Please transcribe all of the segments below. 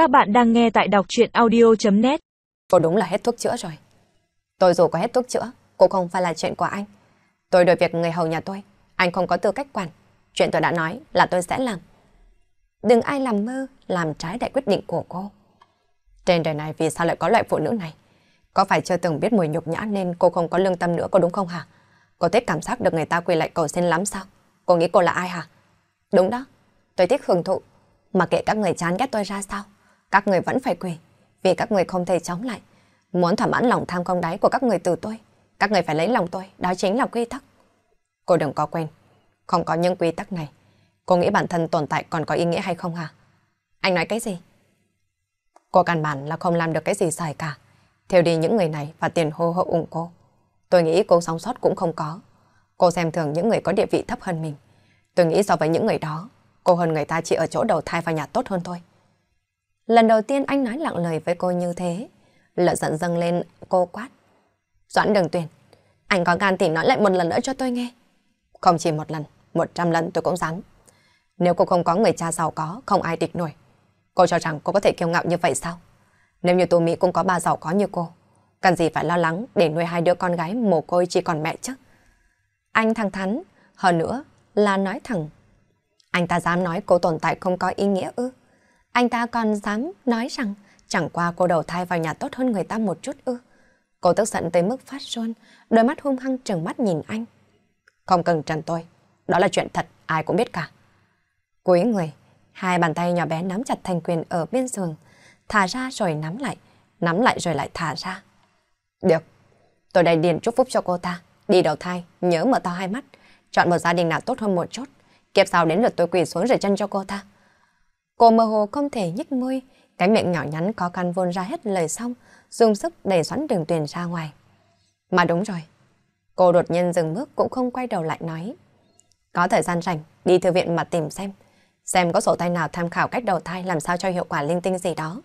Các bạn đang nghe tại đọc chuyện audio.net Cô đúng là hết thuốc chữa rồi. Tôi dù có hết thuốc chữa, cũng không phải là chuyện của anh. Tôi đổi việc người hầu nhà tôi, anh không có tư cách quản. Chuyện tôi đã nói là tôi sẽ làm. Đừng ai làm mơ, làm trái đại quyết định của cô. Trên đời này vì sao lại có loại phụ nữ này? Có phải chưa từng biết mùi nhục nhã nên cô không có lương tâm nữa có đúng không hả? Cô thích cảm giác được người ta quỳ lại cầu xin lắm sao? Cô nghĩ cô là ai hả? Đúng đó, tôi thích hưởng thụ. Mà kệ các người chán ghét tôi ra sao? Các người vẫn phải quỳ, vì các người không thể chống lại. Muốn thỏa mãn lòng tham không đáy của các người từ tôi, các người phải lấy lòng tôi, đó chính là quy tắc. Cô đừng có quên, không có những quy tắc này. Cô nghĩ bản thân tồn tại còn có ý nghĩa hay không hả? Anh nói cái gì? Cô căn bản là không làm được cái gì sai cả. Theo đi những người này và tiền hô hậu ủng cô. Tôi nghĩ cô sống sót cũng không có. Cô xem thường những người có địa vị thấp hơn mình. Tôi nghĩ so với những người đó, cô hơn người ta chỉ ở chỗ đầu thai và nhà tốt hơn thôi. Lần đầu tiên anh nói lặng lời với cô như thế. Lỡ giận dâng lên cô quát. Doãn đường tuyển, anh có gan thì nói lại một lần nữa cho tôi nghe. Không chỉ một lần, một trăm lần tôi cũng dám. Nếu cô không có người cha giàu có, không ai địch nổi. Cô cho rằng cô có thể kiêu ngạo như vậy sao? Nếu như Tô Mỹ cũng có ba giàu có như cô, cần gì phải lo lắng để nuôi hai đứa con gái mồ côi chỉ còn mẹ chứ? Anh thẳng thắn, hơn nữa là nói thẳng. Anh ta dám nói cô tồn tại không có ý nghĩa ư? Anh ta còn dám nói rằng chẳng qua cô đầu thai vào nhà tốt hơn người ta một chút ư? Cô tức giận tới mức phát run, đôi mắt hung hăng trừng mắt nhìn anh. Không cần trần tôi, đó là chuyện thật, ai cũng biết cả. Cuối người, hai bàn tay nhỏ bé nắm chặt thành quyền ở bên giường, thả ra rồi nắm lại, nắm lại rồi lại thả ra. Được, tôi đây điền chúc phúc cho cô ta. Đi đầu thai, nhớ mở to hai mắt, chọn một gia đình nào tốt hơn một chút. Kiếp sau đến lượt tôi quỳ xuống rửa chân cho cô ta. Cô mơ hồ không thể nhích môi, cái miệng nhỏ nhắn có căn vôn ra hết lời xong, dùng sức đẩy xoắn đường tuyển ra ngoài. Mà đúng rồi, cô đột nhiên dừng bước cũng không quay đầu lại nói. Có thời gian rảnh, đi thư viện mà tìm xem, xem có sổ tay nào tham khảo cách đầu thai làm sao cho hiệu quả linh tinh gì đó.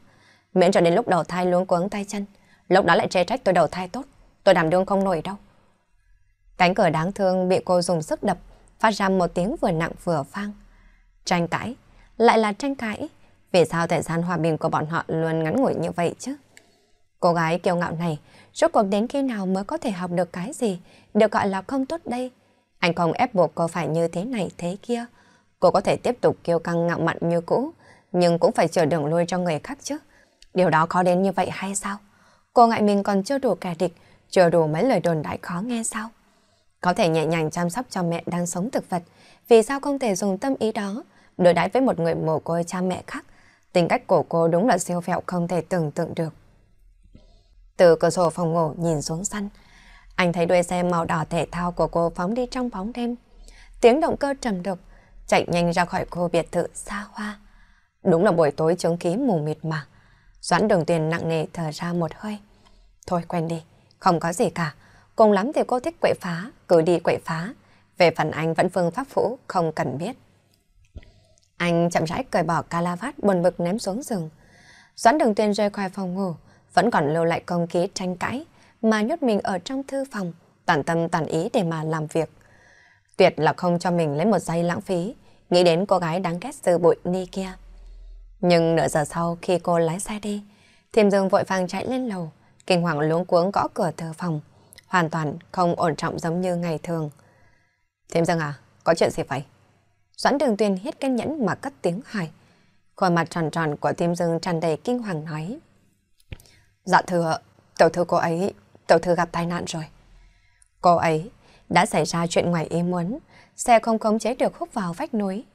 Miễn cho đến lúc đầu thai luống cuống tay chân, lúc đó lại chê trách tôi đầu thai tốt, tôi đảm đương không nổi đâu. Cánh cửa đáng thương bị cô dùng sức đập, phát ra một tiếng vừa nặng vừa phang, Tranh cãi, lại là tranh cãi. Vì sao thời gian hòa bình của bọn họ luôn ngắn ngủi như vậy chứ? Cô gái kiêu ngạo này, rốt cuộc đến khi nào mới có thể học được cái gì, được gọi là không tốt đây? Anh không ép buộc cô phải như thế này thế kia. Cô có thể tiếp tục kiêu căng ngạo mạn như cũ, nhưng cũng phải chờ đường lui cho người khác chứ. Điều đó khó đến như vậy hay sao? Cô ngại mình còn chưa đủ kẻ địch, chưa đủ mấy lời đồn đại khó nghe sao? Có thể nhẹ nhàng chăm sóc cho mẹ đang sống thực vật, vì sao không thể dùng tâm ý đó đối đãi với một người mồ côi cha mẹ khác? Tính cách của cô đúng là siêu phẹo không thể tưởng tượng được. Từ cửa sổ phòng ngủ nhìn xuống sân, anh thấy đuôi xe màu đỏ thể thao của cô phóng đi trong bóng đêm. Tiếng động cơ trầm đục, chạy nhanh ra khỏi khu biệt thự xa hoa. Đúng là buổi tối chứng khí mù mịt mà. Doãn đường tiền nặng nề thở ra một hơi. Thôi quen đi, không có gì cả. Cùng lắm thì cô thích quậy phá, cứ đi quậy phá. Về phần anh vẫn phương pháp phũ, không cần biết. Anh chậm rãi cởi bỏ calavat buồn bực ném xuống giường. Doãn đường tuyên rơi khỏi phòng ngủ, vẫn còn lưu lại công khí tranh cãi, mà nhốt mình ở trong thư phòng, tản tâm tản ý để mà làm việc. Tuyệt là không cho mình lấy một giây lãng phí, nghĩ đến cô gái đáng ghét từ bụi ni kia. Nhưng nửa giờ sau khi cô lái xe đi, Thiềm Dương vội vàng chạy lên lầu, kinh hoàng luống cuống gõ cửa thư phòng, hoàn toàn không ổn trọng giống như ngày thường. Thiềm Dương à, có chuyện gì vậy? Doãn đường tuyền hết kiên nhẫn mà cất tiếng hỏi. Khuôn mặt tròn tròn của Tiêm Dương tràn đầy kinh hoàng nói. Dạ thưa, tiểu thư cô ấy, tiểu thư gặp tai nạn rồi. Cô ấy đã xảy ra chuyện ngoài ý muốn, xe không khống chế được hút vào vách núi.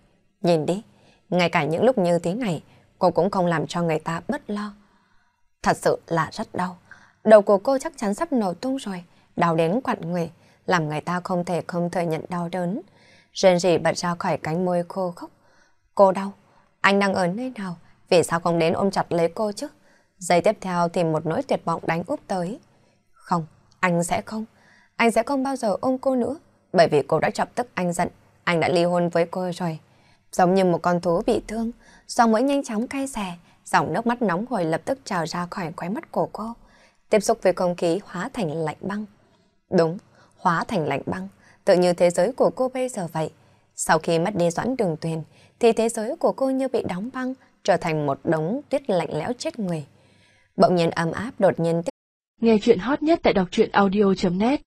Nhìn đi, ngay cả những lúc như thế này, cô cũng không làm cho người ta bất lo. Thật sự là rất đau. Đầu của cô chắc chắn sắp nổ tung rồi, đau đến quặn người, làm người ta không thể không thừa nhận đau đớn. Rên rỉ bật ra khỏi cánh môi khô khốc. Cô đau, anh đang ở nơi nào? Vì sao không đến ôm chặt lấy cô chứ? Giây tiếp theo thì một nỗi tuyệt vọng đánh úp tới. Không, anh sẽ không. Anh sẽ không bao giờ ôm cô nữa. Bởi vì cô đã chọc tức anh giận. Anh đã ly hôn với cô rồi. Giống như một con thú bị thương. Dòng mũi nhanh chóng cay xè. Dòng nước mắt nóng hổi lập tức trào ra khỏi khóe mắt của cô. Tiếp xúc với không khí hóa thành lạnh băng. Đúng, hóa thành lạnh băng tự như thế giới của cô bây giờ vậy. Sau khi mất đi doãn đường tuyền, thì thế giới của cô như bị đóng băng, trở thành một đống tuyết lạnh lẽo chết người. Bỗng nhiên ấm áp đột nhiên tích. Nghe chuyện hot nhất tại đọc truyện audio.net